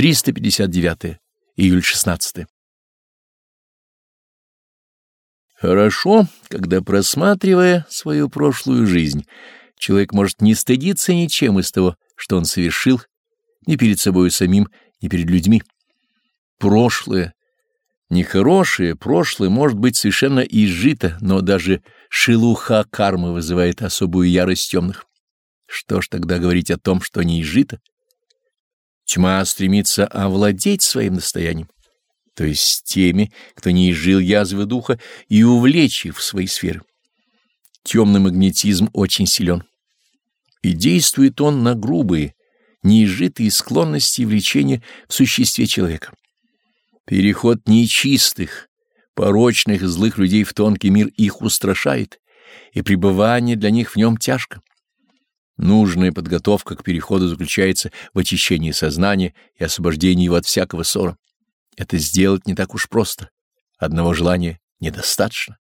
359 июль 16 Хорошо, когда, просматривая свою прошлую жизнь, человек может не стыдиться ничем из того, что он совершил, ни перед собой самим, ни перед людьми. Прошлое, нехорошее прошлое может быть совершенно изжито, но даже шелуха кармы вызывает особую ярость темных. Что ж тогда говорить о том, что не изжито? Тьма стремится овладеть своим настоянием то есть теми, кто не изжил язвы духа, и увлечь их в свои сферы. Темный магнетизм очень силен, и действует он на грубые, неизжитые склонности и влечения в существе человека. Переход нечистых, порочных и злых людей в тонкий мир их устрашает, и пребывание для них в нем тяжко. Нужная подготовка к переходу заключается в очищении сознания и освобождении его от всякого ссора. Это сделать не так уж просто. Одного желания недостаточно.